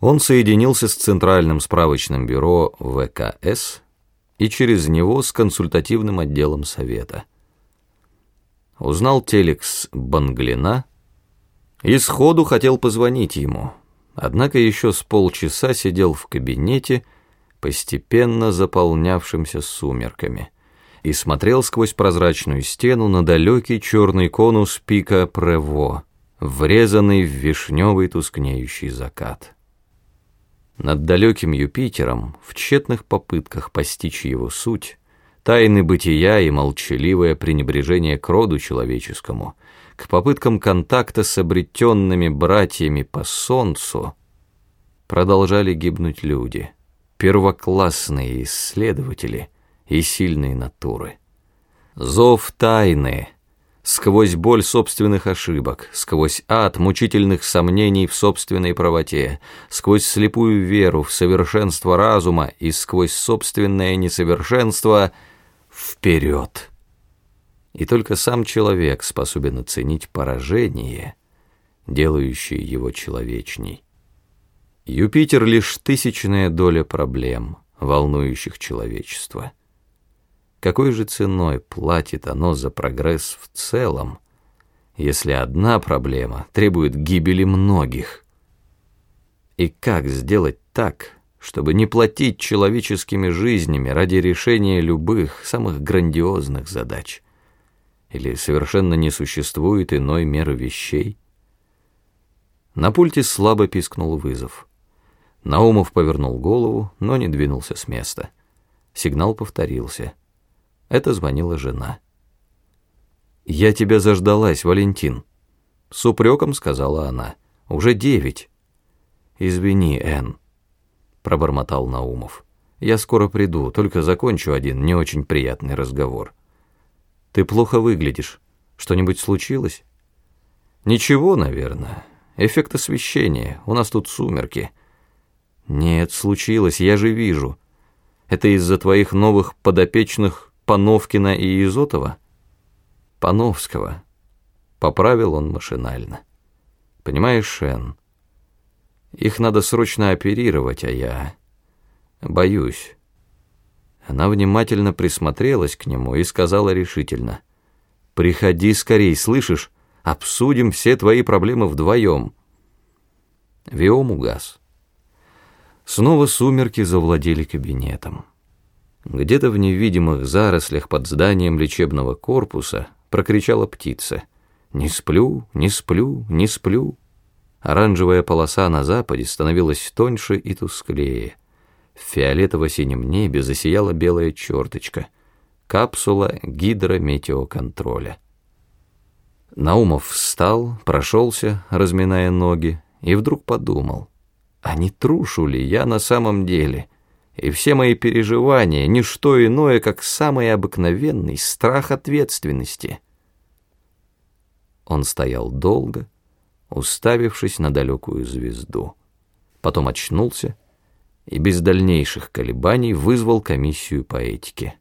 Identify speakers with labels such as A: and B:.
A: Он соединился с Центральным справочным бюро ВКС и через него с консультативным отделом Совета. Узнал телекс Банглина и сходу хотел позвонить ему, однако еще с полчаса сидел в кабинете, постепенно заполнявшимся сумерками, и смотрел сквозь прозрачную стену на далекий черный конус пика Прево, врезанный в вишневый тускнеющий закат. Над далеким Юпитером, в тщетных попытках постичь его суть, тайны бытия и молчаливое пренебрежение к роду человеческому, к попыткам контакта с обретенными братьями по солнцу, продолжали гибнуть люди, первоклассные исследователи и сильные натуры. Зов тайны — сквозь боль собственных ошибок, сквозь ад мучительных сомнений в собственной правоте, сквозь слепую веру в совершенство разума и сквозь собственное несовершенство вперед. И только сам человек способен оценить поражение, делающее его человечней. Юпитер — лишь тысячная доля проблем, волнующих человечество. Какой же ценой платит оно за прогресс в целом, если одна проблема требует гибели многих? И как сделать так, чтобы не платить человеческими жизнями ради решения любых, самых грандиозных задач? Или совершенно не существует иной меры вещей? На пульте слабо пискнул вызов. Наумов повернул голову, но не двинулся с места. Сигнал повторился — это звонила жена. «Я тебя заждалась, Валентин», — с упреком сказала она. «Уже девять». «Извини, Энн», — пробормотал Наумов. «Я скоро приду, только закончу один не очень приятный разговор». «Ты плохо выглядишь. Что-нибудь случилось?» «Ничего, наверное. Эффект освещения. У нас тут сумерки». «Нет, случилось, я же вижу. Это из-за твоих новых подопечных Пановкина и Изотова? Пановского. Поправил он машинально. Понимаешь, Шен, их надо срочно оперировать, а я боюсь. Она внимательно присмотрелась к нему и сказала решительно. «Приходи скорей, слышишь? Обсудим все твои проблемы вдвоем». Виом угас. Снова сумерки завладели кабинетом. Где-то в невидимых зарослях под зданием лечебного корпуса прокричала птица. «Не сплю, не сплю, не сплю». Оранжевая полоса на западе становилась тоньше и тусклее. В фиолетово-синем небе засияла белая черточка. Капсула гидрометеоконтроля. Наумов встал, прошелся, разминая ноги, и вдруг подумал, а не трушу ли я на самом деле — и все мои переживания — ничто иное, как самый обыкновенный страх ответственности. Он стоял долго, уставившись на далекую звезду. Потом очнулся и без дальнейших колебаний вызвал комиссию по этике.